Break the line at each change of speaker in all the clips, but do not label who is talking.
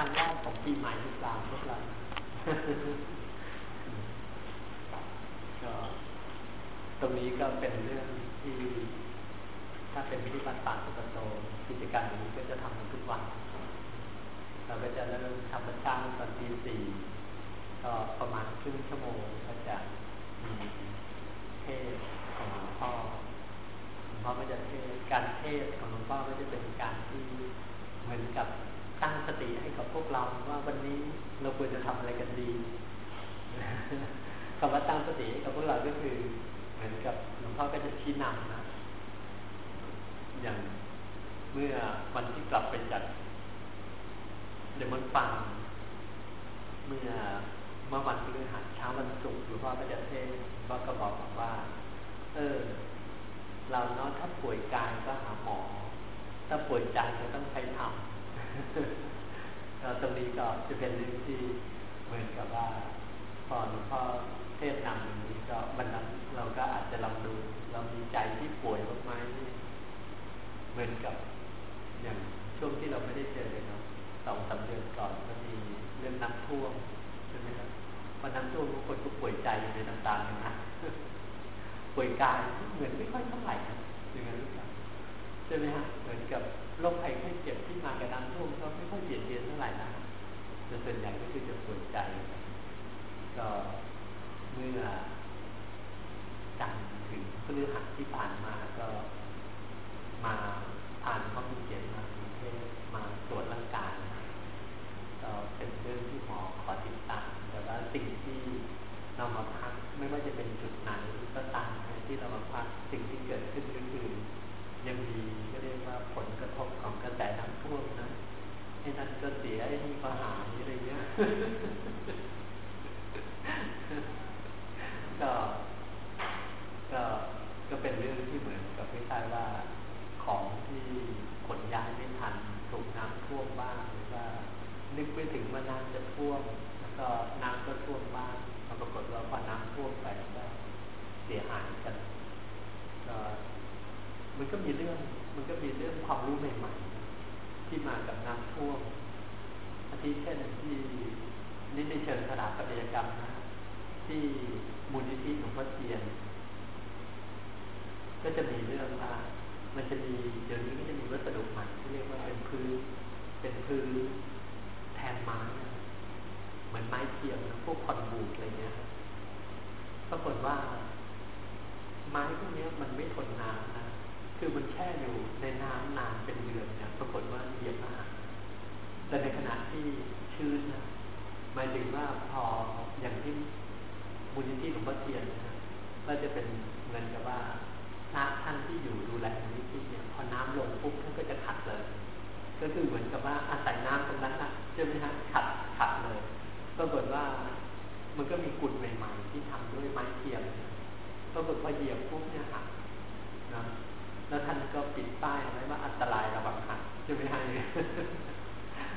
รั้งแรกของปีใหม่หรือเปล่าพวกเราก็ตรงนี้ก็เป็นเรื่องที่ ถ้าเป็นวิธีปฏิบัติสุกโตกิจกรรมอย่างนี้ก็จะทำทุกวัน เราก็จะเริ่มทำประจำตอนตีสี่ก็ประมาณครึ่งชั่วโมงก็จะมีเทศของหลวงพ่อหลวงพ่อก็จะเทศการเทศของหลวงพ่อก็จะเป็นการที่เหมือนกับ ตั้งสติให้กับพวกเราว่าวันนี้เราควรจะทำอะไรกันดีคำว่าตั้งสติให้กับพวกเราก็คือ เหมือนกับหลวงพ่อก็จะชี้นำนะอย่างเมื่อวันที่กลับไปจัดเดมอนฟังเมื่อเมื่อวันพฤหัสเช้าวันศุกร์หลวงพ่อก็จะเทศก็ก็บอกว่า เออ เราเนาะถ้าป่วยกายก็หาหมอ ถ้าป่วยใจก็ต้องใช้ธรรม เราตรงนี้ก็จะเป็นเรื่องที่เหมือนกับว่าพอหลวงพ่อเทศนำอย่างนี้ก็วันนั้นเราก็อาจจะลองดูเรามีใจที่ป่วยบ้างไหมเหมือนกับอย่างช่วงที่เราไม่ได้เจอกันเนาะสองสาเดือนก่อนก็มีเรื่องน้ำท่วมใช่ไหมครับวันน้ำท่วมทุกคนก็ป่วยใจอยู่ในต่างๆนะป่วยกายเหมือนไม่ค่อยเท่าไหร่อย่างนั้นหรือเปล่า ช่ไหมฮะเหมือนกับโรคภัยไข้เจ็บที่มากับน้ำท่วมก็ไม่ค่อยเบียดเบียนเท่าไหร่นะแต่ส่วนใหญ่ก็คือจะปวยใจ ก็เมื่อจันทร์ถึงพฤหัสที่ผ่านมาก็มาอ่านข้อมูลเขียนมากรุงเทพมาตรวจร่างกายก็เป็นเรื่องที่หมอขอติดตามแต่ว่าสิ่งที่เรามาพักไม่ว่าจะเป็นจุดไหนก็ตามที่เรามาพักสิ่งที่เกิดขึ้นก็คือยังมีก็เรียกว่าผลกระทบของกระแสน้ำท่วมนะไอ้นั่นก็เสียไอ้นี่ก็หายอะไรเงี้ยก็ก็ก็เป็นเรื่องที่เหมือนกับไม่ใช่ว่าของที่ขนย้ายไม่ทันถูกน้ำท่วมบ้างหรือว่า นึกไปถึงว่าน้ำจะท่วมแล้วก็น้ำก็ท่วมบ้างปรากฏว่าพอน้ำท่วมไปก็เสียหายกันก็มันก็มีเรื่อง มันก็มีเรื่องความรู้ใหม่ ๆ ที่มากับน้ำท่วม อาทิเช่นที่นี่ในเชิงสถาปัตยกรรมนะที่มูลนิธิหลวงพ่อเทียน ก็จะมีเรื่องว่ามันจะมีเดี๋ยวนี้ก็จะมีวัสดุใหม่ที่เรียกว่าเป็นพื้นเป็นพื้นแทนไม้เหมือนไม้เทียมนะพวกคอนบูดอะไรเงี้ยปรากฏว่า ไม้พวกนี้มันไม่ทนน้ำนะคือมันแช่อยู่ในน้ำนานเป็นเดือนเนี่ยปรากฏว่าเหยียบมาก แต่ในขณะที่ชื้นนะหมายถึงว่าพออย่างที่มูลนิธิหลวงพ่อเทียนนะก็จะเป็นเงินกับว่าพระท่านที่อยู่ดูแลมูลนิธิเนี่ยพอน้ำลงปุ๊บท่านก็จะขัดเลย ก็คือเหมือนกับว่าอาศัยน้ำตรงนั้นนะใช่ไหมฮะขัดขัดเลยปรากฏว่ามันก็มีกุดใหม่ๆที่ทำด้วยไม้เทียมปรากฏพอเหยียบปุ๊บเนี่ยหักนะแล้วท่านก็ปิดป้ายเอาไว้ว่าอันตรายระวังหักใช่ไหมฮะ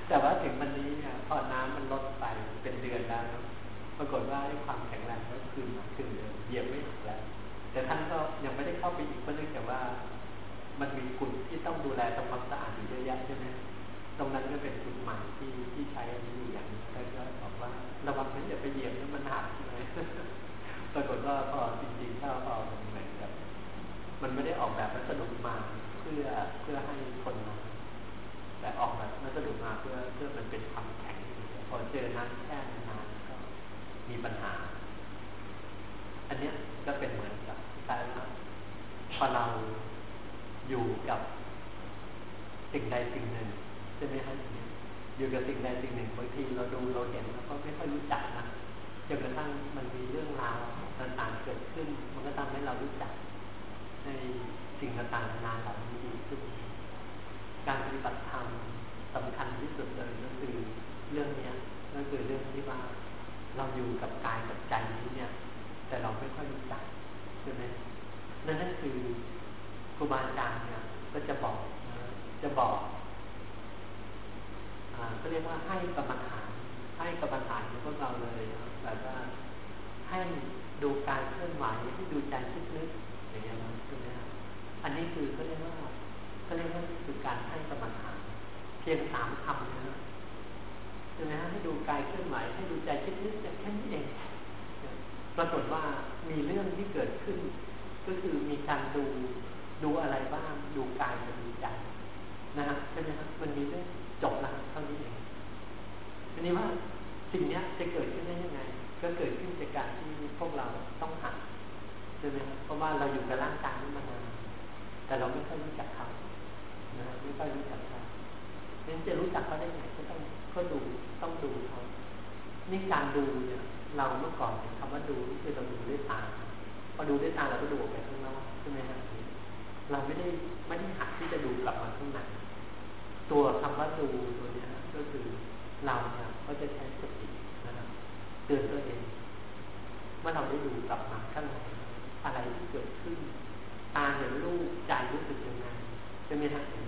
แต่ว่าถึงวันนี้เนี่ยพอน้ำมันลดไปเป็นเดือนแล้ว ปรากฏว่าความแข็งแรงก็คืนมาขึ้นเดิมเยียบไม่หักแล้ว แต่ท่านก็ยังไม่ได้เข้าไปอีกเพราะเนื่องจากว่า มันมีกุดที่ต้องดูแลทำความสะอาดอยู่เยอะแยะใช่ไหมตรงนั้นก็เป็นกุดใหม่ที่ที่ใช้อันนี้อยู่อย่างนี้ท่านก็บอกว่าระวังนั้นอย่าไปเหยียบแล้วมันหักใช่ไหมปรากฏว่าพอจริงๆถ้าพอมันเหมือนกับมันไม่ได้ออกแบบวัสดุมาเพื่อเพื่อให้คนมา แต่ออกแบบวัสดุมาเพื่อเพื่อมันเป็นความแข็งพอเจอน้ำแช่นานก็มีปัญหา อันนี้ก็เป็นเหมือนกับแต่พอเราอยู่กับสิ่งใดสิ่งหนึ่งใช่ไหมฮะอยู่กับสิ่งใดสิ่งหนึ่งบางทีเราดูเราเห็นเราก็ไม่ค่อยรู้จักนะจนกระทั่งมันมีเรื่องราวต่างๆเกิดขึ้น มันก็ทำให้เรารู้จัก ในสิ่งต่างๆนานาเหล่านี้ดีขึ้น การปฏิบัติธรรม สำคัญที่สุดเลยก็คือเรื่องเนี้ยก็คือเรื่องที่ว่าเราอยู่กับกายกับใจนี้เนี่ย แต่เราไม่ค่อยรู้จักใช่ไหมนั่นนั่นคือครูบาอาจารย์เนี่ยก็จะบอกจะบอกอ่าก็เรียกว่าให้กรรมฐานให้กรรมฐานของพวกเราเลยแบบว่าให้ดูการเคลื่อนไหวให้ดูใจคิดนึกอย่างเงี้ยนะใช่ไหมอันนี้คือก็เรียกว่าก็เรียกว่าคือการให้กรรมฐาน พียงสามคำนะนะให้ดูกายเคลื่อนไหวให้ดูใจคิดนึกแค่นี้เองปรากฏว่ามีเรื่องที่เกิดขึ้น ก็คือมีการดูดูอะไรบ้าง ดูกายกับดูใจนะฮะใช่ไหมครับมันมีเรื่องจบแล้วเท่านี้เองทีนี้ว่าสิ่งนี้จะเกิดขึ้นได้ยังไง ก็เกิดขึ้นจากการที่พวกเราต้องหัดใช่ไหมครับเพราะว่าเราอยู่กับร่างกายนี้มานานแต่เราไม่ค่อยรู้จักเขานะไม่ค่อยรู้จักเข นั้นจะรู้จักเขาได้ไงก็ต้องก็ดูต้องดูเขานี่การดูเนี่ย เราเมื่อก่อนคำว่าดูคือเราดูด้วยตาพอดูด้วยตาเราก็ดูออกไปข้างนอกใช่ไหมครับเราไม่ได้ไม่ได้หัดที่จะดูกลับมาข้างในตัวคำว่าดูตัวนี้ก็คือเราเนี่ยก็จะใช้สตินะครับเตือนตัวเองเมื่อเราได้ดูกลับมาข้างในอะไรที่เกิดขึ้น ตาเห็นรูปใจรู้สึกยังไงจะมีทางเห็น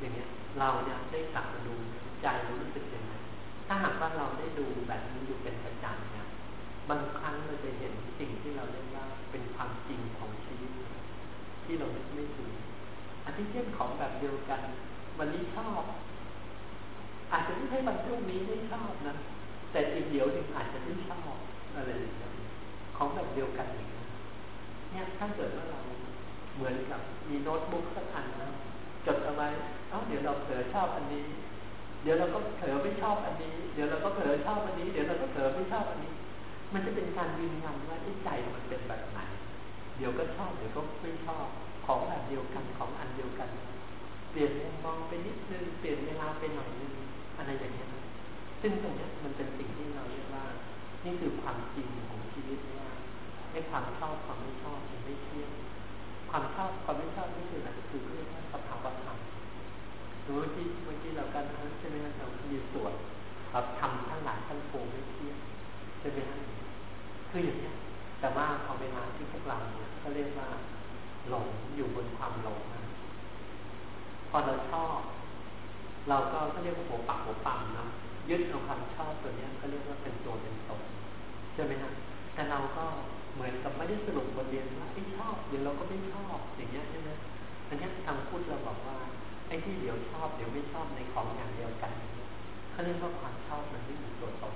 อย่างเงี้ยเราเนี่ยได้กลับมาดูใจรู้สึกยังไงถ้าหากว่าเราได้ดูแบบนี้อยู่เป็นประจำเนี่ยบางครั้งเราจะเห็นสิ่งที่เราเรียกว่าเป็นความจริงของชีวิตที่เราไม่ไม่ถึงอันที่เช่นของแบบเดียวกัน วันนี้ชอบ อาจจะไม่ใช่วันพรุ่งนี้ไม่ชอบนะแต่อีกเดี๋ยวหนึ่งอาจจะไม่ชอบอะไรอย่างเงี้ยของแบบเดียวกันอย่างเงี้ยเนี่ยถ้าเกิดว่าเราเหมือนกับมีโน้ตบุ๊กสักอันนะ จดเอาไว้เอ้าเดี๋ยวเราเผลอชอบอันนี้ เดี๋ยวเราก็เผลอไม่ชอบอันนี้ เดี๋ยวเราก็เผลอชอบอันนี้ เดี๋ยวเราก็เผลอไม่ชอบอันนี้ มันจะเป็นการยืนยันว่าใจมันเป็นแบบไหน เดี๋ยวก็ชอบเดี๋ยวก็ไม่ชอบ ของแบบเดียวกันของอันเดียวกัน เปลี่ยนมุมมองไปนิดนึง เปลี่ยนเวลาไปหน่อยนึง อะไรอย่างเงี้ย ซึ่งตรงนี้มันเป็นสิ่งที่เราเรียกว่า นี่คือความจริงของชีวิตว่าไอ้ความชอบความไม่ชอบมันไม่เที่ยงความชอบความไม่ชอบนี่คืออะไรคือเรื่องสภาวะธรรมเมื่อกี้ั้นใช่ไหมครับเรามีส่วนเราทำทั้งหลายทั้งปวงไม่เที่ยงใช่ไหมครับคืออย่างนี้แต่ว่าพอเวลาที่พวกเราเนี่ยก็เรียกว่าหลงอยู่บนความหลงนะพอเราชอบ เราก็ก็เรียกว่าหัวปักหัวปั๊มนะยึดเอาความชอบตัวนี้ก็เรียกว่าเป็นตัวเป็นตนใช่ไหมครับแต่เราก็เหมือนกับไม่ได้สรุปบทเรียนว่าไม่ชอบเดี๋ยวเราก็ไม่ชอบอย่างเงี้ยใช่ไหมอันนี้ทางพูดเราบอกว่า ไอ้ที่เดี๋ยวชอบเดี๋ยวไม่ชอบในของอย่างเดียวกันเขาเรียกว่าความชอบมันไม่มีตัวตน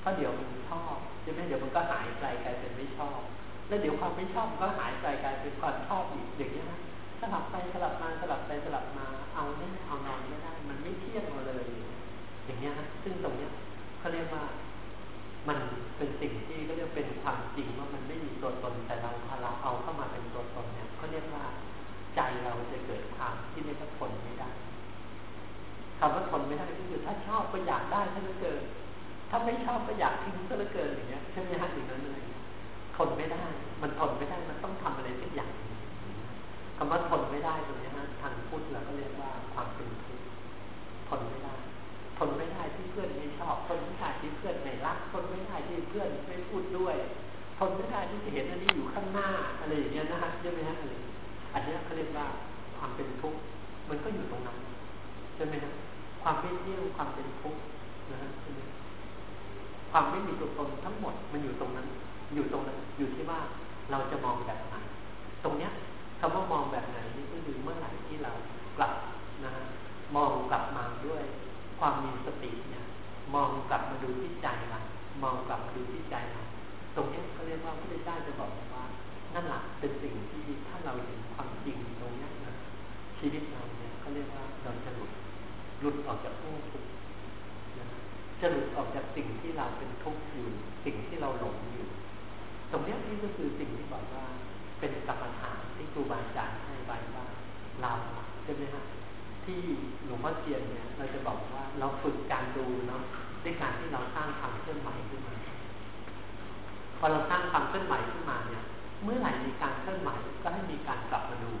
เพราะเดี๋ยวมันชอบใช่ไหมเดี๋ยวมันก็หายไปกลายเป็นไม่ชอบ แล้วเดี๋ยวความไม่ชอบก็หายไปกลายเป็นความชอบอีกอย่างนี้นะสลับไปสลับมาสลับไปสลับมาเอาเนี่ยเอานอนไม่ได้ มันไม่เที่ยงเลย อย่างเงี้ยนะซึ่งตรงเนี้ยเขาเรียกว่ามัน ไม่ชอบก็อยากทิ้งซะเหลือเกินอย่างเงี้ยใช่ไหมฮะอย่างนั้นเลยทนไม่ได้ มันทนไม่ได้มันต้องทำอะไรสักอย่างคำว่าทนไม่ได้ตรงนี้ฮะทางพุทธเราก็เรียกว่าความเป็นทุกข์ทนไม่ได้ทนไม่ได้ที่เพื่อนไม่ชอบทนไม่ได้ที่เพื่อนไม่รักทนไม่ได้ที่เพื่อนไม่พูดด้วยทนไม่ได้ที่จะเห็นอันนี้อยู่ข้างหน้าอะไรอย่างเงี้ยนะฮะใช่ไหมฮะอันนี้เขาเรียกว่าความเป็นทุกข์มันก็อยู่ตรงนั้นใช่ไหมฮะความไม่เที่ยงความเป็นทุกข์นะฮะ ความไม่มีตัวตนทั้งหมดมันอยู่ตรงนั้น อยู่ตรงนั้น อยู่ที่ว่าเราจะมองแบบไหน ตรงเนี้ยคำว่ามองแบบไหนนี่ก็คือเมื่อไหร่ที่เรากลับนะฮะมองกลับมาด้วยความมีสติเนี่ยมองกลับมาดูที่ใจเรามองกลับมาดูที่ใจเราตรงนี้เขาเรียกว่าพระพุทธเจ้าจะบอกว่านั่นแหละเป็นสิ่งที่ถ้าเราเห็นความจริงตรงนี้นะชีวิตเราเนี่ยเขาเรียกว่าเราจะหลุดหลุดออกจากผู้ทุกข์จะหลุดออกจากสิ่ง ที่เราเป็นทุกข์อยู่ สิ่งที่เราหลงอยู่ ตรงนี้นี่ก็คือสิ่งที่บอกว่า เป็นกรรมฐานที่ครูบาอาจารย์ให้ไว้ว่าเราใช่ไหมฮะที่หลวงพ่อเทียนเนี่ย เราจะบอกว่าเราฝึกการดูเนาะด้วยการที่เราสร้างความเคลื่อนไหวขึ้นมา พอเราสร้างความเคลื่อนไหวขึ้นมาเนี่ย เมื่อไหร่มีการเคลื่อนไหวก็ให้มีการกลับมาดู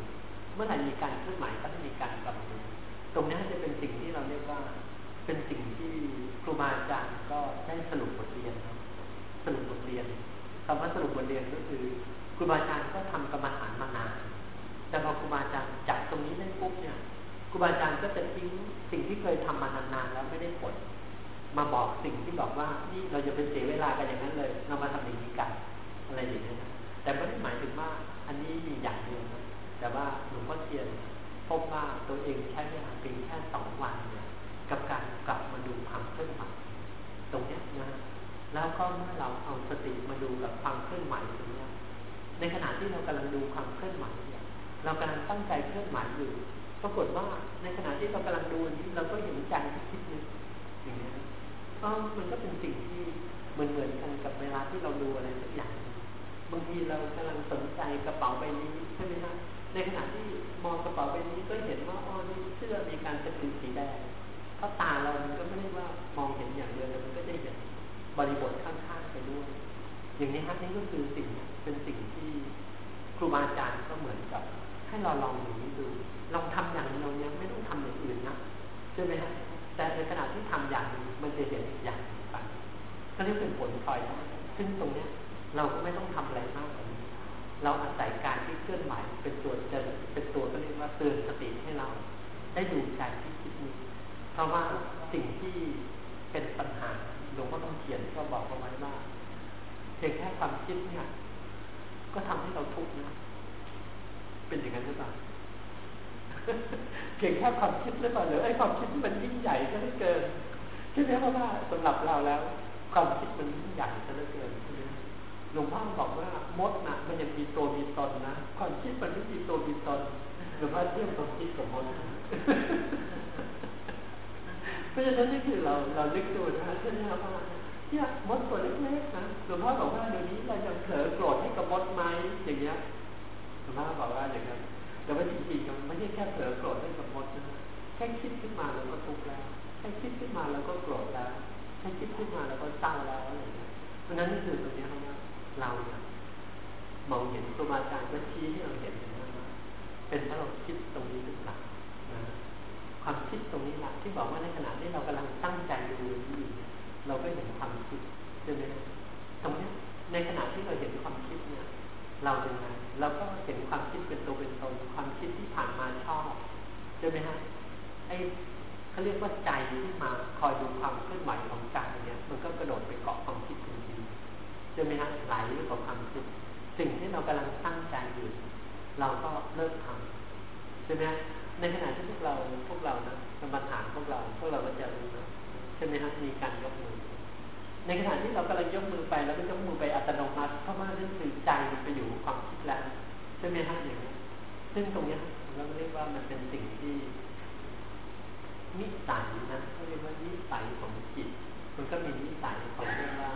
เมื่อไหร่มีการเคลื่อนไหวก็ให้มีการกลับมาดู ตรงนี้จะเป็นสิ่งที่เราเรียกว่า เป็นสิ่งที่ครูบาอาจารย์ก็ได้สรุปบทเรียนสรุปบทเรียนคำว่าสรุปบทเรียนก็คือครูบาอาจารย์ก็ทำกรรมฐานมานาน แต่พอครูบาอาจารย์จับตรงนี้ได้ปุ๊บเนี่ยครูบาอาจารย์ก็จะทิ้งสิ่งที่เคยทำมานานๆแล้วไม่ได้ผล มาบอกสิ่งที่บอกว่านี่เราจะเป็นเสียเวลากันอย่างนั้นเลยเรามาทำอย่างนี้กันอะไรอย่างนี้นะแต่ไม่ได้หมายถึงว่าอันนี้มีอย่างเดียวนะแต่ว่าหลวงพ่อเทียนพบว่าตัวเองใช้เวลาเพียงแค่สองวันเนี่ยกับการกลับมาดู แล้วก็เมื่อเราเอาสติมาดูกับความเคลื่อนไหวตรงนี้ในขณะที่เรากำลังดูความเคลื่อนไหวเนี่ยเรากำลังตั้งใจเคลื่อนไหวอยู่ปรากฏว่าในขณะที่เรากำลังดูนี้เราก็เห็นใจที่คิดนึกอย่างนี้ก็มันก็เป็นสิ่งที่เหมือนเหมือนกันกับเวลาที่เราดูอะไรสักอย่าง บางทีเรากำลังสนใจกระเป๋าใบนี้ใช่ไหมครับในขณะที่มองกระเป๋าใบนี้ก็เห็นว่าอ๋อนี่เสื้อมีการสกรีนสีแดงเพราะตาเรามันก็ไม่ได้ว่ามองเห็นอย่างเดียว บริบทข้างๆไปด้วย อย่างนี้ครับนี่ก็คือสิ่งเป็นสิ่งที่ครูบาอาจารย์ก็เหมือนกับ ให้เราลองอย่างนี้ดูลองทำอย่างเดียวเนี่ยไม่ต้องทำอย่างอื่นนะใช่ไหมฮะแต่ในขณะที่ทำอย่างนี้มันจะเห็นอีกอย่างไปก็เรียกเป็นผลพลอยได้ซึ่งตรงเนี้ย เราก็ไม่ต้องทำอะไรมากกว่านี้เราอาศัยการที่เคลื่อนไหวเป็นตัวเจอเป็นตัวก็เรียกว่าเตือนสติให้เรา ได้ดูใจที่คิดนี้เพราะว่าสิ่งที่เป็นปัญหา หลวงพ่อต้องเขียนก็บอกเอาไว้ว่าเพียงแค่ความคิดเนี่ยก็ทำให้เราทุกข์นะ เป็นอย่างนั้นหรือเปล่าเพียงแค่ความคิดหรือเปล่าหรือไอ้ความคิดมันยิ่งใหญ่ก็เหลือเกินใช่ไหมเพราะว่าสำหรับเราแล้ว ความคิดมันยิ่งใหญ่ก็เหลือเกินหลวงพ่อบอกว่ามดนะมันยังมีตัวมีตนนะความคิดมันไม่มีตัวมีตนหลวงพ่อเทียบความคิดกับมด เพราะฉะนั้นนี่คือเราเราลึกดูนะใช่ไหมครับว่าเนี่ยมดตัวเล็กๆนะหลวงพ่อบอกว่าเดี๋ยวนี้เรายังเผลอโกรธให้กับมดไหมอย่างเงี้ยหลวงพ่อบอกว่าอย่างนั้นแต่ว่าจริงๆมันไม่ใช่แค่เผลอโกรธให้กับมดนะแค่คิดขึ้นมาเราก็ทุกข์แล้วแค่คิดขึ้นมาเราก็โกรธแล้วแค่คิดขึ้นมาเราก็เศร้าแล้วอะไรอย่างเงี้ยเพราะนั้นนี่คือตรงนี้ครับว่าเราเนี่ยมองเห็นครูบาอาจารย์ก็ชี้ให้เราเห็นนะว่าเป็นเพราะเราคิดตรงนี้หรือเปล่า ความคิดตรงนี้แหละที่บอกว่าในขณะที่เรากำลังตั้งใจดูอยู่เราก็เห็นความคิดใช่ไหมตรงนี้ในขณะที่เราเห็นความคิดเนี่ย เราเป็นไงเราก็เห็นความคิดเป็นตัวเป็นตนความคิดที่ผ่านมาชอบใช่ไหมฮะไอ้เขาเรียกว่าใจที่มาคอยดูความเคลื่อนไหวของใจเนี่ย มันก็กระโดดไปเกาะความคิดทันทีใช่ไหมฮะไหลไปกับความคิดสิ่งที่เรากำลังตั้งใจอยู่ เราก็เลิกทำใช่ไหม ในขณะที่พวกเราพวกเรานะกรรมฐานพวกเรา พวกเราก็จะรู้นะใช่ไหมฮะมีการยกมือ ในขณะที่เรากำลังยกมือไปเราก็ยกมือไปอัตโนมัติเพราะว่านั่นคือใจมันไปอยู่ความคิดแล้วใช่ไหมฮะอย่างนี้ซึ่งตรงนี้เราเรียกว่ามันเป็นสิ่งที่นิสัยนะเขาเรียกว่านิสัยของจิต มันก็มีนิสัยของเรียกว่า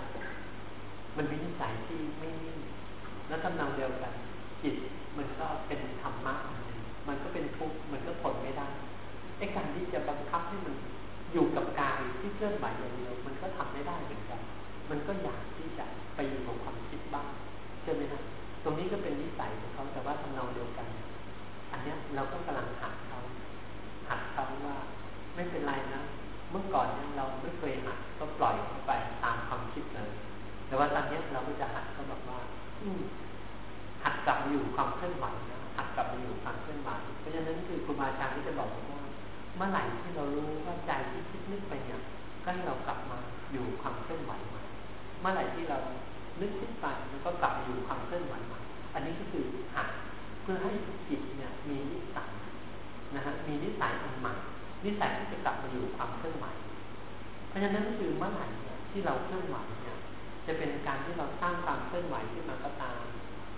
มันมีนิสัยที่ไม่นิ่งแล้วกำลังเดียวกัน จิตมันก็เป็นธรรมะ มันก็เป็นทุกข์มันก็ทนไม่ได้ไอ้การที่จะบังคับให้มันอยู่กับกายที่เคลื่อนไหวอย่างเดียวมันก็ทำไม่ได้เหมือนกัน มันก็อยากที่จะไปอยู่กับความคิดบ้างใช่ไหมนะตรงนี้ก็เป็นนิสัยของเขาแต่ว่าทำเราเดียวกัน อันเนี้ยเราก็กำลังหัดเขาหัดเขาว่าไม่เป็นไรนะเมื่อก่อนเนี่ยเราไม่เคยหัดก็ปล่อยเขาไปตามความคิดเลย แต่ว่าตอนนี้เราก็จะหัดเขาบอกว่า อืหัดกลับอยู่ความเคลื่อนไหว อาจารย์ที่จะบอกว่าเมื่อไหร่ที่เรารู้ว่าใจที่คิดนึกไปเนี่ยก็ให้เรากลับมาอยู่ความเคลื่อนไหวใหม่เมื่อไหร่ที่เรานึกคิดไปมันก็กลับมาอยู่ความเคลื่อนไหวใหม่อันนี้ก็คือหัดเพื่อให้จิตเนี่ยมีนิสัยนะฮะมีนิสัยอันใหม่นิสัยที่จะกลับมาอยู่ความเคลื่อนไหวเพราะฉะนั้นคือเมื่อไหร่เนี่ยที่เราเคลื่อนไหวเนี่ยจะเป็นการที่เราสร้างความเคลื่อนไหวขึ้นมาก็ตาม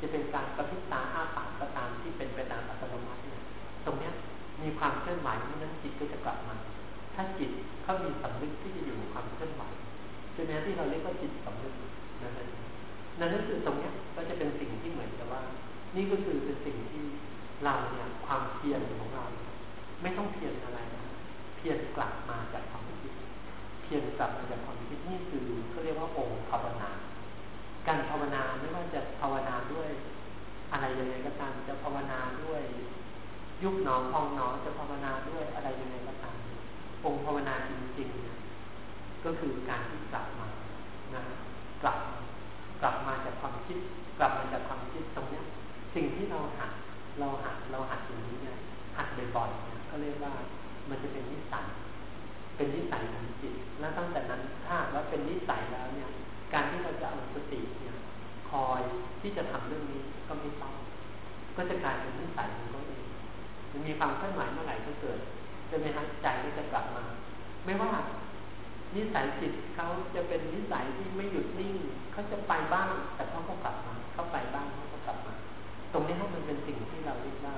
จะเป็นการกระพริบตาอ้าปากก็ตามที่เป็นไปตามอัตโนมัติเนี่ยตรงเนี้ย มีความเคลื่อนไหวนั้นจิตก็จะกลับมา ถ้าจิตเขามีสำนึกที่จะอยู่ความเคลื่อนไหวใช่ไหมที่เราเรียกว่าจิตสำนึกนั่นเองนั่นก็คือตรงเนี้ยก็จะเป็นสิ่งที่เหมือนกับว่า นี่ก็คือเป็นสิ่งที่เราเนี่ยความเพียรของเรา ไม่ต้องเพียรอะไรนะเพียรกลับมาจากความคิด เพียรกลับมาจากความคิดนี่คือเขาเรียกว่าองค์ภาวนา การภาวนาไม่ว่าจะภาวนาด้วย อะไรยังไงก็ตามจะภาวนาด้วย ยุบหนอพองหนอจะภาวนาด้วยอะไรยังไงก็ตามองค์ภาวนาจริงๆเนี่ยก็คือการที่กลับมานะกลับกลับมาจากความคิด กลับมาจากความคิดตรงเนี้ยสิ่งที่เราหัดเราหัดเราหัดอย่างนี้เนี่ยหัดบ่อยๆเนี่ยก็เรียกว่ามันจะเป็นนิสัยเป็นนิสัยของจิตแล้วตั้งแต่นั้นถ้าว่าเป็นนิสัยแล้วเนี่ย การที่เราจะเอาสติเนี่ย คอยที่จะทำเรื่องนี้ก็ไม่ต้องก็จะกลายเป็นนิสัยของตัวเอง มันมีความเคลื่อนไหวเมื่อไหร่ก็เกิดจะไม่หัใจก็จะกลับมา ไม่ว่า นิสัยจิตเขาจะเป็นนิสัยที่ไม่หยุดนิ่งเขาจะไปบ้าง แต่เขาก็กลับมาเขาไปบ้างเขาก็กลับมา ตรงนี้มันเป็นสิ่งที่เราเรียกว่า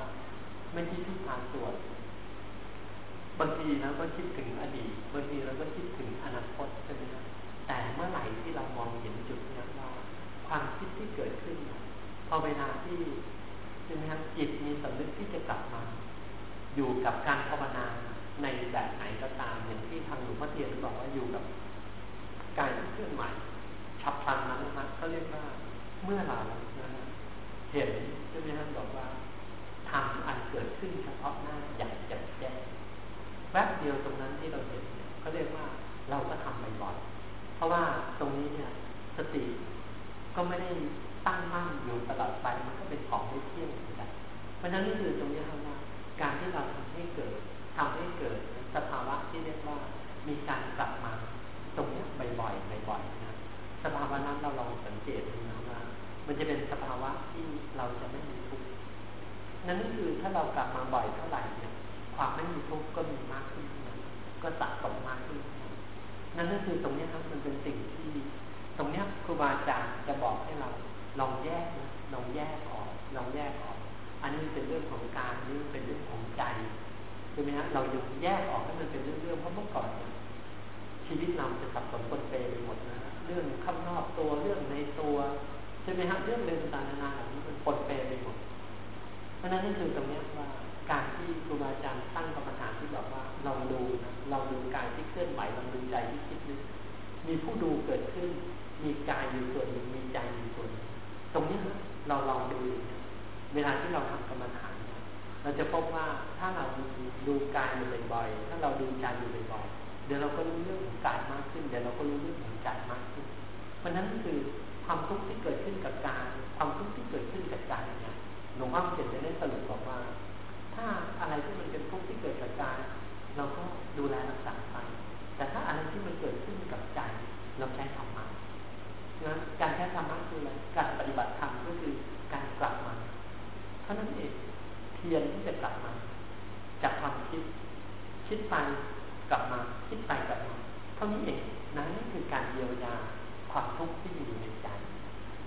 ไม่ที่ทุกทางส่วบางทีเราก็คิดถึงอดีตบางทีเราก็คิดถึงอนาคตใช่ไหมครับแต่เมื่อไหร่ที่เรามองเห็นจุดนี้ว่าความคิดที่เกิดขึ้นพอเวลาที่ ช่ไหมครับจิตมีสำนึกที่จะกลับมา อยู่กับการภาวนาในแบบไหนก็ตามอย่างที่ทางหลวงพ่อเทียนบอกว่าอยู่กับการเคลื่อนไหวฉับพลันนั้นนะเขาเรียกว่าเมื่อเรานะเห็นใช่ไหมครับบอกว่าทำอันเกิดขึ้นเฉพาะหน้าอย่างแจ่มแจ้งแวบเดียวตรงนั้นที่เราเห็นเขาเรียกว่าเราก็ทำบ่อยๆเพราะว่าตรงนี้เนี่ยสติก็ไม่ได้ตั้งมั่นอยู่ตลอดไปมัน เพราะฉะนั้นนี่คือตรงนี้ครับว่าการที่เราทำให้เกิดทำให้เกิดสภาวะที่เรียกว่า มีการกลับมาตรงนี้บ่อยๆบ่อยๆนะสภาวะนั้นเราลองสังเกตดูนะว่ามันจะเป็นสภาวะที่เราจะไม่มีทุกข์นั่นก็คือถ้าเรากลับมาบ่อยเท่าไหร่เนี่ยความไม่มีทุกข์ก็มีมากขึ้นนะก็สะสมมากขึ้นนั่นก็คือตรงนี้ครับมันเป็นสิ่งที่ตรงนี้ครูบาอาจารย์จะบอกให้เราลองแยกนะลองแยกออกลองแยกออก อันนี้เป็นเรื่องของการนี่เป็นเรื่องของใจใช่ไหมฮะเราอยู่แยกออกให้มันเป็นเรื่องๆเพราะเมื่อก่อนเนี่ยชีวิตเราจะสับสนปนเปไปหมดนะเรื่องข้างนอกตัวเรื่องในตัวใช่ไหมฮะเรื่องเรื่องต่างๆนานแบบนี้มันปนเปไปหมดเพราะนั้นนี่คือตรงนี้ว่าการที่ครูบาอาจารย์ตั้งกรรมฐานที่บอกว่าเราดูนะเราดูกายที่เคลื่อนไหวเราดูใจที่คิดนึกมีผู้ดูเกิดขึ้น มีกายอยู่ส่วนหนึ่งมีใจอยู่ส่วน ตรงนี้เราลองดู เวลาที่เราทำกรรมฐานเราจะพบว่าถ้าเราดูกายอยู่บ่อยๆถ้าเราดูใจอยู่บ่อยๆเดี๋ยวเราก็รู้เรื่องของกายมากขึ้น เดี๋ยวเราก็รู้เรื่องของใจมากขึ้น เพราะนั้นคือความทุกข์ที่เกิดขึ้นกับกายความทุกข์ที่เกิดขึ้นกับใจเนี่ยหลวงพ่อเขียนจะได้สรุปบอกว่า ถ้าอะไรที่มันเป็นทุกข์ที่เกิดกับกายเราก็ดูแลรักษาไป แต่ถ้าอะไรที่มันเกิดขึ้นกับใจเราใช้ธรรมะนะการใช้ธรรมะคืออะไรการปฏิบัติธรรมก็คือการกลับมา ท่านั้นเองเพียรที่จะกลับมา จากความคิด คิดไปกลับมา คิดไปกลับมา เท่านี้เองนั่นคือการเยียวยาความทุกข์ที่อยู่ในใจ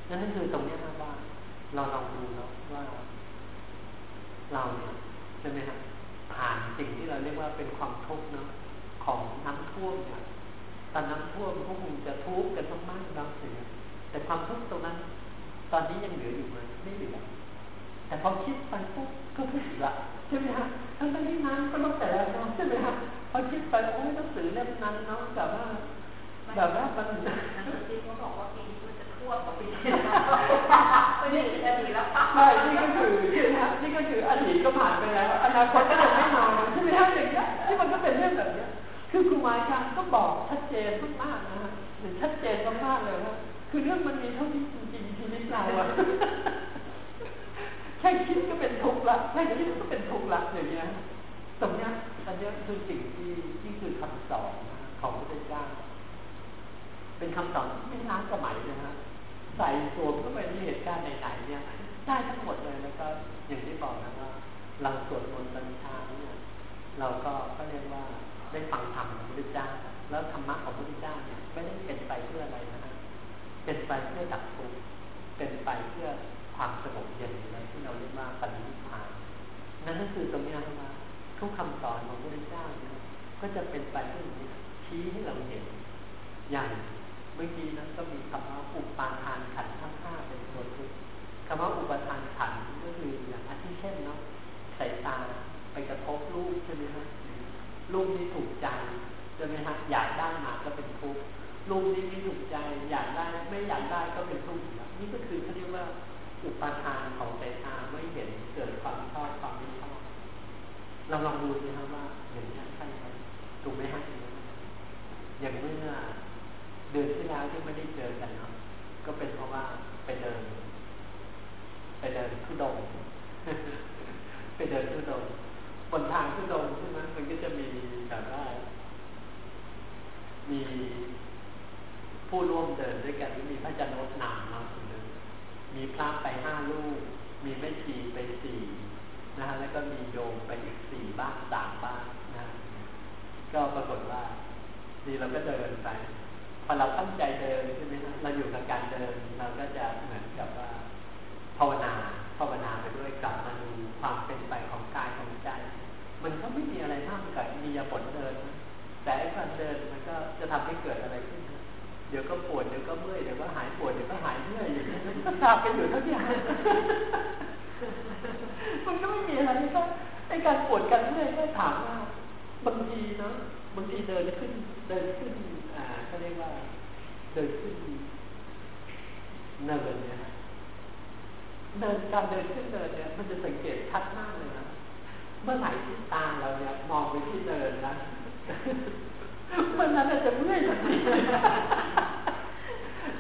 นั่นคือตรงนี้นะว่า เราลองดูเนาะว่า เราเนี่ยใช่ไหมครับผ่านสิ่งที่เราเรียกว่าเป็นความทุกข์เนาะของน้ำท่วมเนี่ยตอนน้ำท่วมพวกคงจะทุกข์กันมากๆบางสิ่งแต่ความทุกข์ตรงนั้น ตอนนี้ยังเหลืออยู่ไหมไม่เหลือ แต่พอคิดไปปุ๊บก็ทุกข์อีกละใช่ไหมฮะทั้งที่นั้นก็ต้องแต่แล้วใช่ไหมฮะพอคิดไปโอ้ยหนังสือเล่มนั้นเนาะแบบว่าแบบว่ามันห
นังสือเขาบอกว่าปีนี้มันจะท่วกว่าปีที่แล้วไม่ได้อดีตแล้ว
ไม่นี่ก็คือนี่ก็คืออดีตก็ผ่านไปแล้วอนาคตก็ยังไม่มาใช่ไหมฮะอย่างเงี้ยที่มันก็เป็นเรื่องแบบเนี้ยคือครูมาอาจารย์ก็บอกชัดเจนมากๆนะฮะหรือชัดเจนมากๆเลยว่าคือเรื่องมันมีเท่านี้จริงๆชีวิตเราอะ ค่คิดก็เป็นทุกข์ละแค่คิดก็เป็นทุกข์ละอย่างเงี้ยตรงเนี้ยอันนี้คือสิ่งที่ที่คือคำสอนของพระพุทธเจ้า เป็นคำสอนที่ไม่ล้าสมัยนะฮะใส่ตัวเข้าไปในเหตุการณ์ไหนๆเนี่ยได้ทั้งหมดเลยแล้วก็อย่างที่บอกนะว่าเราสวดมนต์ตอนเช้าเนี่ยเราก็ก็เรียกว่าได้ฟังธรรมของพระพุทธเจ้า แล้วธรรมะของพระพุทธเจ้าเนี่ยไม่ได้เป็นไปเพื่ออะไรนะฮะเป็นไปเพื่อดับทุกข์เป็นไปเพื่อ ความสงบเย็นอะไรที่เราเรียกว่าปณิพานนั่นก็คือตรงนี้นะทุกคำสอนของพระพุทธเจ้าเนี่ยก็จะเป็นไปเพื่อชี้ให้เราเห็น อย่างเมื่อกี้นั้นก็มีคำว่าอุปาทานขันทั้งห้าเป็นตัวทุกข์คำว่าอุปทานขันก็คืออย่างอาทิเช่นเนาะสายตาไปกระทบรูปใช่ไหมฮะรูปนี้ถูกใจใช่ไหมฮะอยากได้มาก็เป็นทุกข์รูปนี้ไม่ถูกใจ อยากได้ไม่อยากได้ก็เป็นทุกข์ อุปทานของสายตาไม่เห็นเกิดความชอบความไม่ชอบเราลองดูสิครับว่าอย่างนี้ใช่ไหมถูกไหมฮะอย่างเมื่อเดือนที่แล้วที่ไม่ได้เจอกันเนาะก็เป็นเพราะว่าไปเดิน ไปเดินทุดงไปเดินทุดงบนทางทุดงใช่ไหมมันก็จะมีแบบว่ามีผู้ร่วมเดินด้วยกันที่มีพระจันทร์นำเนาะ มีพระไปห้าลูก มีแม่ชีไปสี่นะฮะแล้วก็มีโยมไปอีกสี่บ้านสามบ้านนะก็ปรากฏว่าดีเราก็เดินไปพอเราตั้งใจเดินใช่ไหมเราอยู่กับการเดินเราก็จะเหมือนกับว่าภาวนาภาวนาไปด้วยกลับมาดูความเป็นไปของกายของใจ มันก็ไม่มีอะไรมากกับมียาบทเดิน แต่ไอ้การเดินมันก็จะทำให้เกิดอะไรขึ้น เดี๋ยวก็ปวดเดี๋ยวก็เมื่อยเดี๋ยวก็หายปวดเดี๋ยวก็หายเมื่อยอย่างนี้ก็ทำไปอยู่ทั้งอย่างมันก็ไม่มีอะไรก็ไอการปวดกันเมื่อยก็ถามว่าบางทีเนาะบางทีเดินขึ้นเดินขึ้นอ่าเขาเรียกว่า เดินขึ้นเนินเนี่ยเดินการเดินขึ้นเนินเนี่ยมันจะสังเกตชัดมากเลยนะเมื่อไหร่ที่ตาเราเนี่ยมองไปที่เนินนะมื่อนั้นจะเมื่อยทันที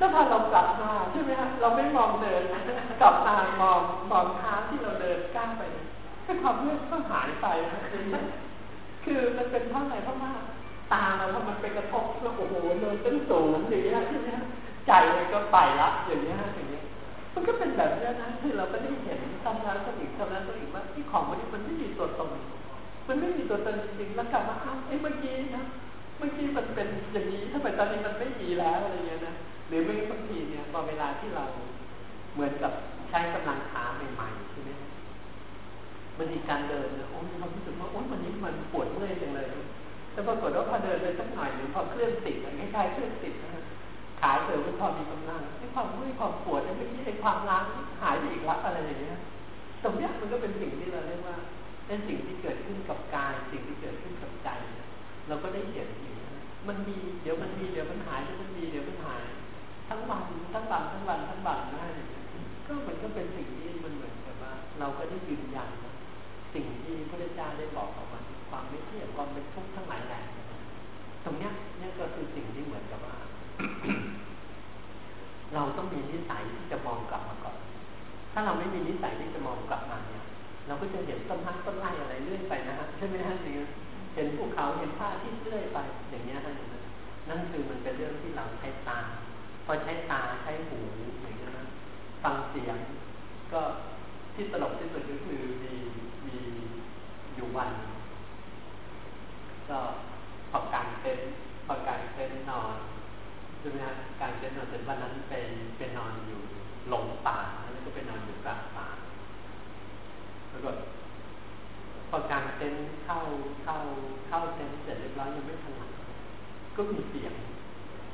ถ้าพอเรากลับมาใช่ไหมฮะเราไม่มองเดินกลับมามองมองเท้าที่เราเดินก้าวไปความเมื่อยก็หายไปคือมันเป็นเพราะอะไรเพราะว่าตาเราพอมันไปกระทบแล้วโอ้โหเนินเป็นสูงอย่างเงี้ยใช่ไหมใจมันก็ไปละอย่างเงี้ยอย่างเงี้ยมันก็เป็นแบบนี้นะคือเราก็ได้เห็นทำแล้วก็อีกทำแล้วก็อีกว่าที่ของวันนี้มันไม่มีตัวตนมันไม่มีตัวตนจริงๆแล้วกลับมาอ้าวไอ้เมื่อกี้นะเมื่อกี้มันเป็นอย่างนี้ทำไมตอนนี้มันไม่มีแล้วอะไรเงี้ยนะ หรือไม่บางทีเนี่ยพอเวลาที่เราเหมือนกับใช้กำลังขาใหม่ๆใช่ไหมมันมีการเดินเนี่ยโอ้มีความรู้สึกว่าโอ้วันนี้มันปวดเมื่อยจังเลยแต่ปรากฏว่าพอเดินไปสักหน่อยหรือพอเคลื่อนติดคล้ายๆเคลื่อนติดนะขาเสริมพอมีกำลังไอ้ความเมื่อยความปวดไอ้เมื่อกี้ไอ้ความล้างหายไปอีกละอะไรอย่างเงี้ยตรงนี้มันก็เป็นสิ่งที่เราเรียกว่าเป็นสิ่งที่เกิดขึ้นกับกาย สิ่งที่เกิดขึ้นกับใจเราก็ได้เห็นอยู่มันมีเดี๋ยวมันมี วันทั้งวันทั้งวันทั้งวันนะก็มันก็เป็นสิ่งที่มันเหมือนกับว่า เราก็ได้ยืนยันนะสิ่งที่พระเจ้าได้บอกออกมาความไม่เที่ยงความเป็นทุกข์ทั้งหลายแหล่ตรงเนี้ยนี่ก็คือสิ่งที่เหมือนกับว่า เราต้องมีนิสัยที่จะมองกลับมาก่อน ถ้าเราไม่มีนิสัยที่จะมองกลับมาเนี่ย เราก็จะเห็นต้นไม้ต้นไม้อะไรเรื่อยไปนะฮะใช่ไหมฮะนี่เห็นภูเขาเห็นผ้าที่เรื่อยไป อย่างเงี้ยฮะนั่นคือมันเป็นเรื่องที่เราใช้ตา พอใช้ตาใช้หูอย่างเงี้นะฟังเสียง ก็ที่ตลกที่สุดก็คือมีมีอยู่วัน ก็พอการเต้นพอการเต้นนอนใช่ไหมฮะการเต้นนอนเป็นวันนั้นไปเป็นนอนอยู่หลงป่าแล้วก็ไปนอนอยู่กลางป่าแล้วก็พอการเต้นเข้าเข้าเข้าเต้นเสร็จเรียบร้อยยังไม่ทันหลังก็มีเสียง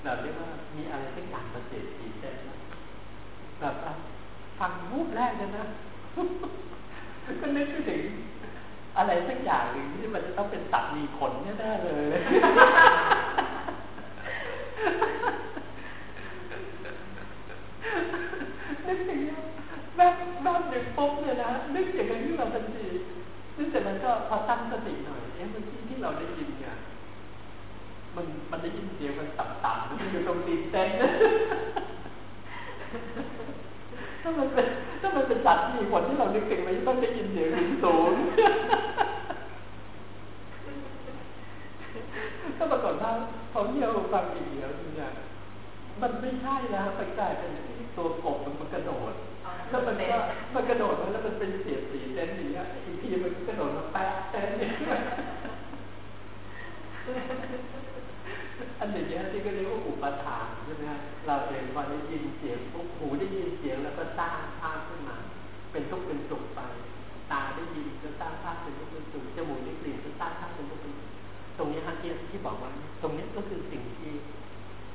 แบบเรียกว่ามีอะไรสักอย่างมาเสียสีเต้นแบบฟังรูปแรกเลยนะก็นึกถึงอะไรสักอย่างหนึ่งที่มันจะต้องเป็นสัตว์มีขนแน่ๆเลยนึกถึงแวบแวบหนึ่งปุ๊บเนี่ยนะนึกอย่างนั้นขึ้นมาทันทีนึกเสร็จแล้วก็พอตั้งสติหน่อยเอ๊ะเมื่อกี้ที่เราได้ยินเนี่ยมันมันได้ยินเสียงมันต่ำๆ มันอยู่ตรงตีนเต้นถ้ามันเป็นถ้ามันเป็นสัตว์มีขนที่เรานึกถึงมันต้องได้ยินเสียงสูงก็ปรากฏว่าเขาเยี่ยวฟังอีกเดียวเนี่ยมันไม่ใช่แล้วไปกลายเป็นตัวกบมันมันกระโดดแล้วมันก็มันกระโดดแล้วมันเป็นเสียสีเต้นอย่างเงี้ยอีกทีมันกระโดดมาแป๊ะเต้นเนี่ยอันนี้ที่ก็เรียกว่าอุปทานใช่ไหมฮะเราเองพอได้ยินเสียงปุ๊บหูได้ยินเสียงแล้วก็สร้างภาพขึ้นมา เป็นทุกข์เป็นสุขไป ตาได้ยินก็สร้างภาพเป็นทุกข์เป็นสุขจมูกได้กลิ่นก็สร้างภาพเป็นทุกข์เป็นสุขตรงนี้ฮะที่ที่บอกว่า ตรงนี้ก็คือสิ่งที่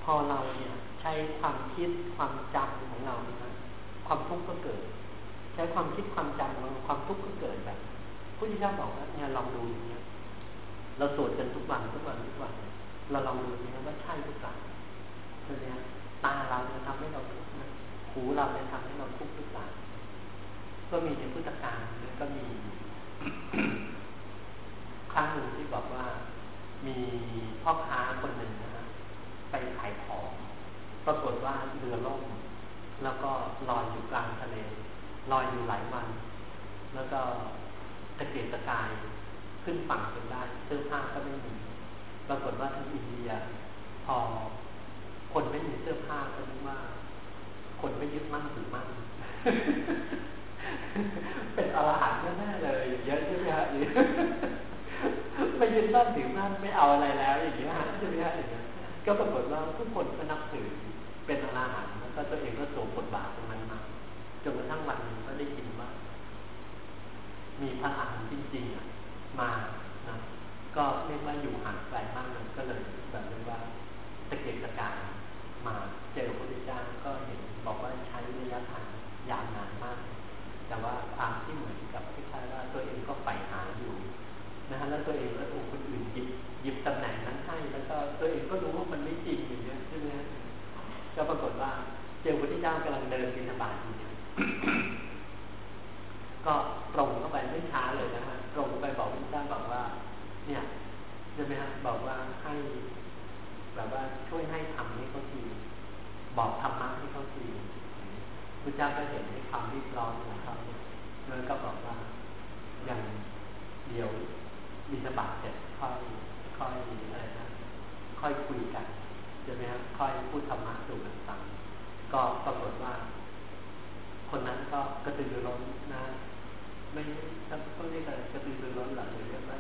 พอเราเนี่ยใช้ความคิดความจำของเรานะความทุกข์ก็เกิด ใช้ความคิดความจำของความทุกข์ก็เกิดแบบ ผู้ที่ชอบบอกว่าเนี่ยลองดูอย่างเงี้ยเราสวดกันทุกวันทุกวันทุกวันเราลองดูนะว่าใช่หรือเปล่าใช่ไหมตาเราเนี่ยทำให้เราทุกข์นะหูเราเนี่ยทำให้เราทุกข์หรือเปล่าก็มีในพุทธการก็มีครั้งหนึ่งที่บอกว่า มีพ่อค้าคนหนึ่งนะฮะไปขายของปรากฏว่าเรือล่มแล้วก็ลอยอยู่กลางทะเลลอยอยู่หลายวัน แล้วก็ ตะเกียกตะกายขึ้นฝั่งจนได้เสื้อผ้าก็ไม่มีปรากฏว่าที่อินเดีย พอคนไม่มีเสื้อผ้าก็นึกว่า คนไม่ยึดมั่นถือมั่นเป็นอรหันต์แน่เลยเยอะใช่ไหมฮะไม่ยึดมั่นถือมั่นไม่เอาอะไรแล้ว อย่างเงี้ยใช่ไหมฮะอย่างเงี้ยก็ปรากฏว่าทุกคนก็นับถอเป็นอรหันต์แล้วก็ตัวเองก็สวมบทบาทตรงนั้นมาจนกระทั่งวันหนึ่งก็ได้ยินว่า มีพระอรหันต์จริงๆมานะก็เรียกว่าอยู่ห่างไกลมากเลยก็เลยแบบเรียกว่าตะเกียกตะกายมาเจอพระพุทธเจ้าก็เห็นบอกว่าใช้ระยะทางยาวนานมาก แต่ว่าความที่เหมือนกับคล้ายว่าตัวเองก็ใฝ่หาอยู่นะฮะแล้วตัวเองก็ถูกคนอื่นหยิบหยิบตำแหน่งนั้นให้แล้วก็ตัวเองก็รู้ว่ามันไม่จริงอย่างเงี้ยใช่ไหมก็ปรากฏว่าเจอพระพุทธเจ้ากำลังเดินบิณฑบาตอยู่ก็ตรงเข้า บอกว่าให้แบบว่าช่วยให้ทำให้เขาทีบอกธรรมะให้เขาทีพระเจ้าก็เห็นในความรีบร้อนของเขาเนี่ยก็บอกว่าอย่างเดียวมีสบาทเสร็จค่อยค่อยอะไรนะค่อยคุยกันใช่ไหมครับค่อยพูดธรรมะสู่กันฟังก็ปรากฏว่า คนนั้นก็กระตือรือร้นนะ ไม่ต้องเรียกอะไรกระตือรือร้นหรือเรียกว่า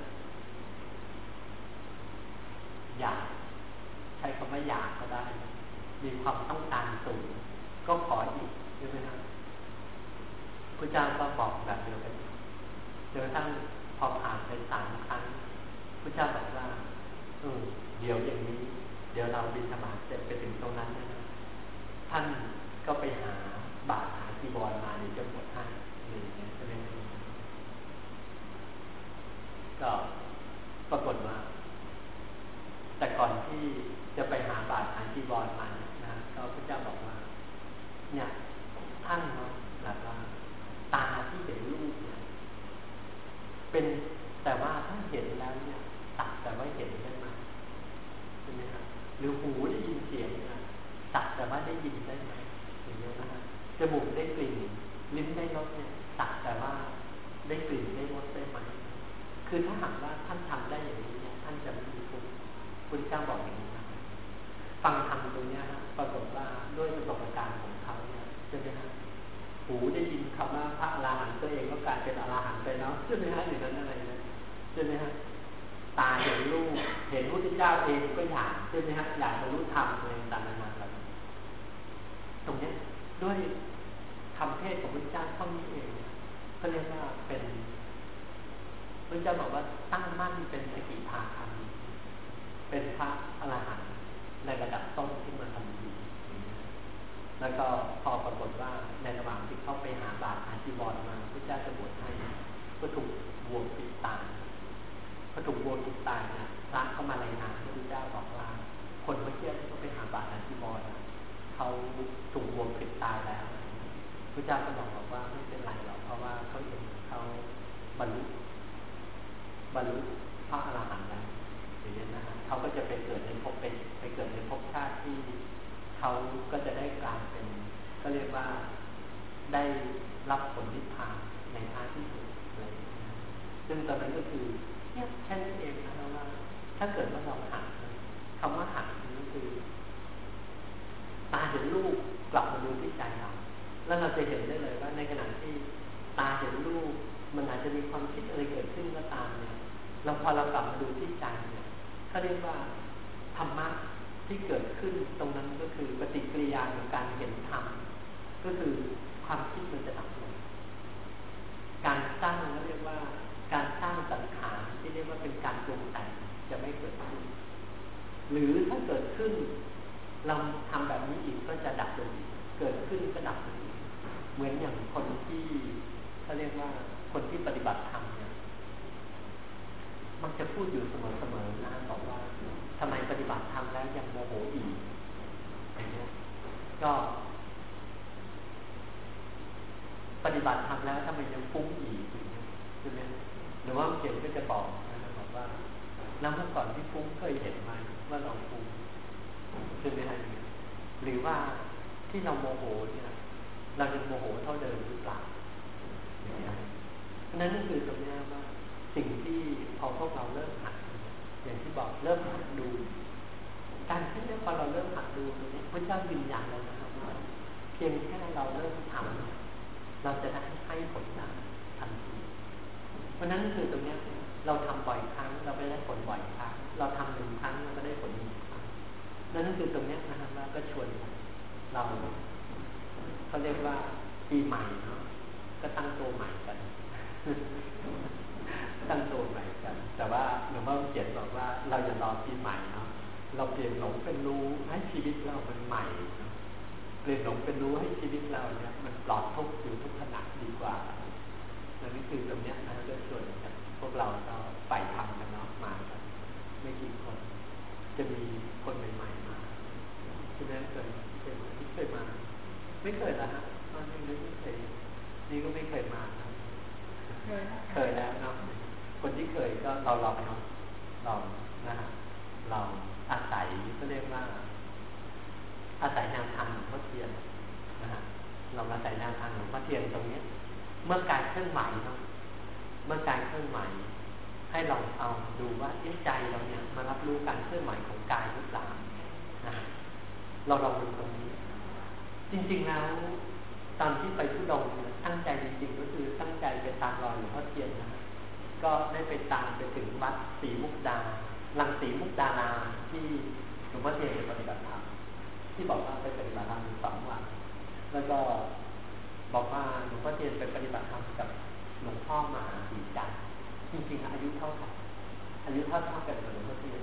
อยาก ใช้คำว่าอยากก็ได้ มีความต้องการสูง ก็ขออีกใช่ไหมครับพระเจ้าก็บอกแบบเดียวกันจนกระทั่งพอผ่านไปสามครั้งพระเจ้าบอกว่าเออเดี๋ยวอย่างนี้ เดี๋ยวเราบินสมาเสร็จไปถึงตรงนั้นนะท่านก็ไปหาบาตรหาจีบอลมาเดี๋ยวจะบวชให้นี่ใช่ไหมก็ปรากฏว่า แต่ก่อนที่จะไปหาบาตรหาจีบอลมานะก็พระเจ้าบอกว่า เนี่ยท่านเนาะแบบว่าตาที่เห็นรูปเนี่ย เป็นแต่ว่าถ้าเห็นแล้วเนี่ยตัดแต่ว่าเห็นได้ไหมใช่ไหมครับหรือหูได้ยินเสียงเนี่ยตัดแต่ว่าได้ยินได้ไหมอย่างเงี้นะจมูกได้กลิ่นลิ้นได้รสเนี่ยตัดแต่ว่าได้กลิ่นได้รสได้ไหมคือถ้าหากว่าท่านทำได้อย่างนี้ คุณเจ้าบอกอย่างนี้นะฟังธรรมตรงนี้ฮะปรากฏว่าด้วยประสบการณ์ของเขาเนี่ยใช่ไหมฮะหูได้ยินคำว่าพระอรหันต์ตัวเองก็กลายเป็นอรหันต์ไปแล้วใช่ไหมฮะอย่างนั้นอะไรนะใช่ไหมฮะตาเห็นรูปเห็นพระพุทธเจ้าเองก็อยากใช่ไหมฮะอยากบรรลุธรรมอะไรต่างๆนานาแบบตรงนี้ด้วยคำเทศของพระเจ้าเท่านี้เองก็เรียกว่าเป็นพระเจ้าบอกว่าตั้งมั่นเป็นสกิทาคามี เป็นพระอรหันต์ในระดับต้นที่มาทำดีแล้วก็พอปรากฏว่าในระหว่างที่เข้าไปหาบาตรอาชีบอลมาพระเจ้าจะบวชให้ก็ถูกวัวปิดตายพอถูกวัวปิดตายนะพระเข้ามารายงานพระเจ้าบอกว่าคนเมื่อกี้ที่เขาไปหาบาตรอาชีบอลเขาถูกวัวปิดตายแล้วพระเจ้าก็บอกบอกว่าไม่เป็นไรหรอกเพราะว่าเขาเห็นเขาบรรลุบรรลุพระอรหันต์แล้วอย่างนี้นะฮะ เขาก็จะไปเกิดในภพเป็นไปเกิดในภพชาติที่เขาก็จะได้กลายเป็น ก็เรียกว่าได้รับผลนิพพานในท้ายที่สุดเลยนะซึ่งตอนนั้นก็คือเนี่ยแค่นั้นเองนะว่า ถ้าเกิดว่าเราหักคำว่าหักนี่คือตาเห็นรูปกลับมาดูที่ใจเราแล้วเราจะเห็นได้เลยว่าในขณะที่ตาเห็นรูปมันอาจจะมีความคิดอะไรเกิดขึ้นก็ตามเนี่ยเราพอเรากลับมาดูที่ใจ เขาเรียกว่าธรรมะที่เกิดขึ้นตรงนั้นก็คือปฏิกิริยาของการเห็นธรรมก็คือความคิดมันจะดับลงการสร้างเรียกว่า การสร้างสังขารที่เรียกว่าเป็นการปรุงแต่งจะไม่เกิดขึ้น หรือถ้าเกิดขึ้น เราทำแบบนี้อีกก็จะดับลงเกิดขึ้นก็ดับลงเหมือนอย่างคนที่เขาเรียกว่าคนที่ปฏิบัติธรรมเนี่ย มักจะพูดอยู่เสมอๆนะบอกว่าทำไมปฏิบัติธรรมแล้วยังโมโหอีกก็ ปฏิบัติธรรมแล้วทำไมยังฟุ้งอีกใช่ไหมหรือว่าเขียนก็จะบอกนะบอกว่าแล้วเมื่อก่อนที่ฟุ้งเคยเห็นไหมว่าเราฟุ้งใช่ไหมฮะหรือว่าที่เราโมโหเนี่ยเรายังโมโหเท่าเดิมหรือเปล่าอย่างเงี้ยนั่นก็คือตรงนี้ว่า สิ่งที่พอพวกเราเริ่มหัดอย่างที่บอกเริ่มหัดดู การที่พอเราเริ่มหัดดูตรงนี้พระเจ้ายืนยันแล้วนะครับว่าเพียงแค่เราเริ่มทำเราจะได้ให้ผลได้ทันทีเพราะนั้นคือตรงนี้เราทำบ่อยครั้ง เราไม่ได้ผลบ่อยครั้ง เราทำหนึ่งครั้งเราก็ได้ผลหนึ่งครั้งนั่นคือตรงนี้นะครับว่าก็ชวนเราเขาเรียกว่าปีใหม่เนาะก็ตั้งตัวใหม่กัน ตั้งตัวใหม่กัน แต่ว่าหลวงพ่อเขียนบอกว่าเราอย่ารอปีใหม่เนาะเราเปลี่ยนหลงเป็นรู้ให้ชีวิตเรามันใหม่เปลี่ยนหลงเป็นรู้ให้ชีวิตเราเนี่ยมันปลอดทุกข์อยู่ทุกขณะดีกว่านั่นคือตรงนี้นะก็ชวนกันพวกเราก็ไปทำกันเนาะมากันไม่กี่คนจะมีคนใหม่ๆมาใช่ไหมเคยเคยมาที่เคยมา ไม่เคยแล้วฮะตอนนี้ไม่เคยนี่ก็ไม่เคยมานะเคยแล้วเนาะ คนที่เคยก็เราลองเนาะลองนะฮะเราอาศัยก็เรียกว่า อาศัยแนวทางหลวงพ่อเทียนนะฮะเราอาศัยแนวทางหลวงพ่อเทียนตรงนี้เมื่อการเคลื่อนไหวเนาะเมื่อการเคลื่อนไหวให้ลองเอาดูว่าใจเราเนี่ยมารับรู้การเคลื่อนไหวของกายหรือเปล่านะเราลองดูตรงนี้ จริงๆแล้วตอนที่ไปทุดงเนี่ยตั้งใจจริงๆก็คือตั้งใจไปตามรอยหลวงพ่อเทียนนะ ก็ได้ไปตามไปถึงวัดศรีมุกดาลังศรีมุกดานาที่หลวงพ่อเทียนปปฏิบัติธรรมที่บอกว่าไปปฏิบัติธรรมสองวันแล้วก็บอกว่าหลวงพ่อเทียนไปปฏิบัติธรรมกับหลวงพ่อมาสีจันจริงๆอายุเท่ากันอายุเท่าเท่ากันกับหลวงพ่อเทียน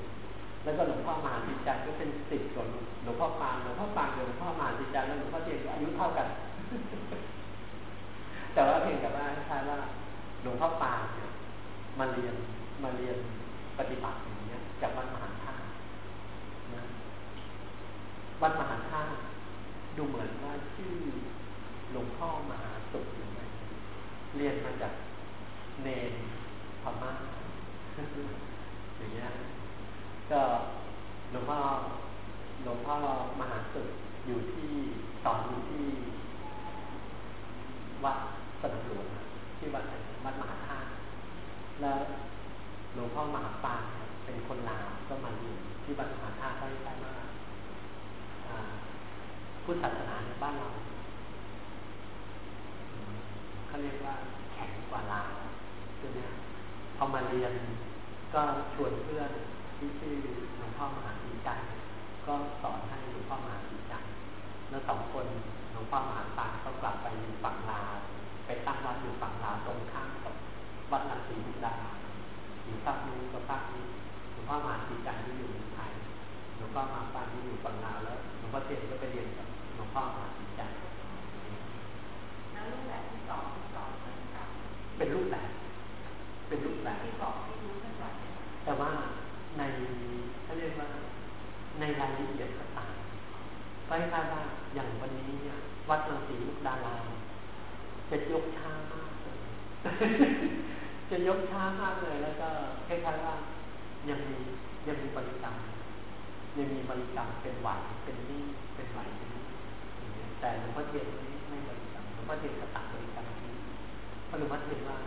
แล้วก็หลวงพ่อมาสีจันก็เป็นสิทธิ์ของหลวงพ่อปานหลวงพ่อปานกับหลวงพ่อมาสีจันแล้วหลวงพ่อเทียนอายุเท่ากัน แต่ว่าเพียงแต่ว่าคล้ายว่าหลวงพ่อปานเนี่ย มาเรียนมาเรียนปฏิบัติอย่างเงี้ยจากวัดมหาธาตุนะวัดมหาธาตุดูเหมือนว่าชื่อหลวงพ่อมหาสุขอย่างไรเรียนมาจากเนนพม่าอย่างเงี้ยก็หลวงพ่อหลวงพ่อมหาสุขอยู่ที่สอนอยู่ที่วัดสนามหลวงที่วัด แล้วหลวงพ่อมหาปานเป็นคนลาวก็มาอยู่ที่วัดมหาธาตุใกล้มากพุทธศาสนาในบ้านเราเขาเรียกว่าแข็งกว่าลาวใช่ไหมพอมาเรียนก็ชวนเพื่อนที่ชื่อหลวงพ่อมหาสีจันก็สอนให้หลวงพ่อมหาสีจันแล้วสองคนหลวงพ่อมหาปานก็กลับไปอยู่ฝั่งลาวไปตั้งวัดอยู่ฝั่งลาวตรงข้ามกับ วัดลังสีมุกดาอยู่ฝั่งนู้นกับฝั่งนี้หลวงพ่อมหาสีจันที่อยู่ในไทยหลวงพ่อมาปานที่อยู่ฝั่งลาวแล้วหลวงพ่อเทียนก็ไปเรียนกับหลวงพ่อมหาสีจัน
แล้วรูปแบบที่สองที่สองเป็น
รูปแบบ เป็นรูปแบบ
ที่บอกที่รู้กันก่อน
แต่ว่าในเขาเรียกว่าในรายละเอียดก็ต่างก็ให้ทราบว่าอย่างวันนี้เนี่ย วัดลังสีมุกดาราจะยกช้ามาก จะยกช้ามากเลยแล้วก็คล้ายๆว่ายังมียังมีบริกรรมยังมีบริกรรมเป็นไหวเป็นนิ่งเป็นไหวเป็นนิ่งแต่หลวงพ่อเทียนไม่ไม่บริกรรมหลวงพ่อเทียนก็ตัดบริกรรมทิ้งเพราะหลวงพ่อเทียนว่า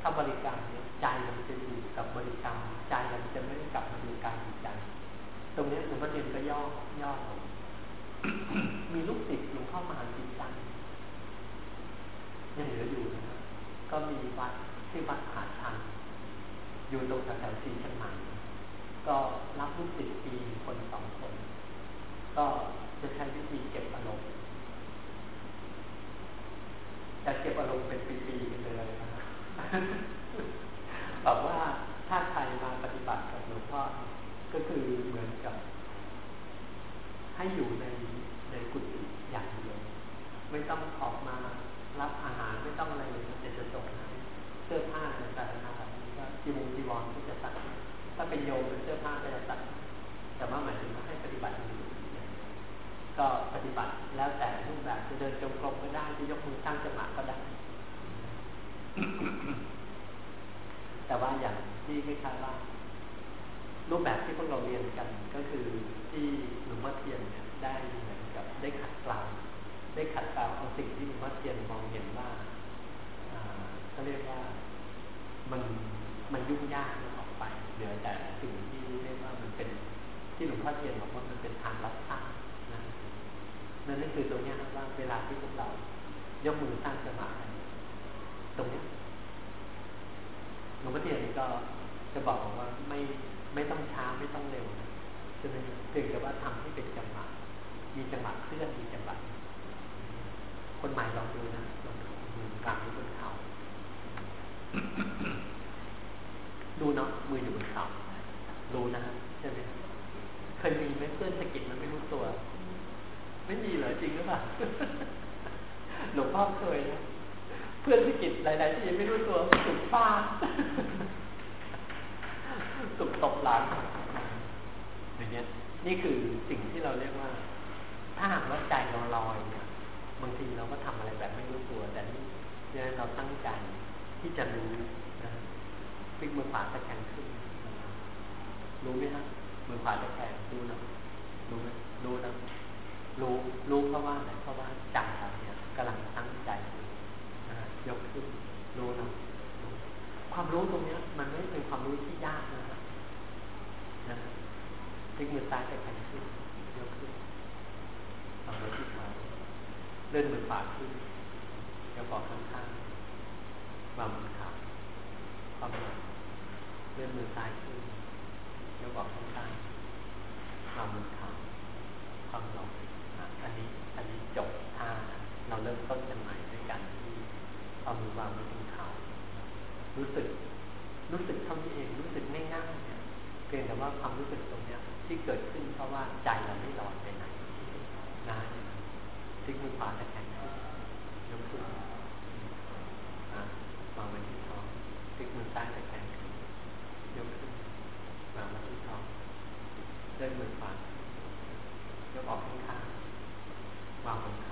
ถ้าบริกรรมเนี่ยใจมันจะอยู่กับบริกรรมใจมันจะไม่ได้กลับมาดูการจิตใจตรงนี้หลวงพ่อเทียนก็ย่อย่อลงมีลูกศิษย์หลวงพ่อมหาจิตจันยังเหลืออยู่นะครับก็มีวัด ที่วัดผาชันอยู่ตรงแถวๆสีเชียงใหม่ก็รับลูกศิษย์ปีคนสองคน ก็จะใช้วิธีเก็บอารมณ์จะเก็บอารมณ์เป็นปีๆกันเลยนะครับบอกว่าถ้าใครมาปฏิบัติกับหลวงพ่อก็คือเหมือนกับ ให้อยู่ในในกุฏิอย่างเดียวไม่ต้องออกมารับอาหารไม่ต้องอะไรเลยจะจะส่งให้เสื้อผ้าต่างๆนะครับก็จีวงจีวรที่จะตัด ถ้าเป็นโยมเป็นเสื้อผ้าก็จะตัดแต่ว่าหมายถึงว่าให้ปฏิบัติก็ปฏิบัติแล้วแต่รูปแบบจะเดินจงกรมก็ได้จะยกมือตั้งจังหวะก็ได้ แต่ว่าอย่างที่คล้ายๆว่า รูปแบบที่พวกเราเรียนกันก็คือที่หลวงพ่อเทียนเนี่ยได้เหมือนกับได้ขัดเกลาได้ขัดเกลาเอาสิ่งที่หลวงพ่อเทียนมองเห็นว่าเขาเรียกว่ามันมันยุ่งยากมันออกไป เหลือแต่สิ่งที่เรียกว่ามันเป็นที่หลวงพ่อเทียนบอกว่ามันเป็นทางลัดทางนะนั่นนั่นคือตรงนี้ว่าเวลาที่พวกเรา ยกมือสร้างสมาธิตรงนี้หลวงพ่อเทียนก็จะบอกว่าไม่ไม่ต้องช้าไม่ต้องเร็วนะใช่ไหมเพียงแต่ว่าทำให้เป็นจังหวะมีจังหวะเคลื่อนมีจังหวะคนใหม่ลองดูนะลองดูมือกลางหรือบนเขา ดูเนาะมืออยู่บนเขารู้นะใช่ไหมเคยมีไหมเพื่อนสะกิดมันไม่รู้ตัว ไม่มีเหรอจริงหรือเปล่าหลวงพ่อเคยนะเพื่อนสะกิดหลาย ๆ ที่ไม่รู้ตัวสุดฟ้าสุดตกหลังอย่างเงี้ยนี่คือสิ่งที่เราเรียกว่า ถ้าหากว่าใจเราลอยเนี่ยบางทีเราก็ทำอะไรแบบไม่รู้ตัว แต่นี่เนี่ยเราตั้งใจที่จะรู้ พลิกมือขวาตะแคงขึ้น รู้ไหมฮะมือขวาตะแคงรู้นะรู้ไหมรู้นะรู้รู้เพราะว่าอะไรเพราะว่าใจเราเนี่ยกำลังตั้งใจยกขึ้นรู้นะความรู้ตรงเนี้ยมันไม่เป็นความรู้ที่ยากนะนะพลิกมือซ้ายตะแคงขึ้นยกขึ้นเอาไว้ที่เท้าเลื่อนมือขวาขึ้นยกออกข้างๆวางมือขวา ความหนักเลื่อนมือซ้ายขึ้นยกออกข้างๆวางมือขาความลงอันนี้อันนี้จบท่าเราเริ่มต้นกันใหม่ด้วยกันที่เอามือวางไว้บนเข่ารู้สึก รู้สึกเท่านี้เองรู้สึกง่ายๆเนี่ยเพียงแต่ว่าความรู้สึกตรงเนี้ย ที่เกิดขึ้นเพราะว่าใจเราไม่ลอยไปไหนนะพลิกมือขวาตะแคงขึ้ยกขึ้นวางไว้ที่ท้ ลิกมือซ้ายไปแขึ้นยกขึ้นวางมาที่ท้องเลื่อนมือขวายกออกข้างๆวางบนขา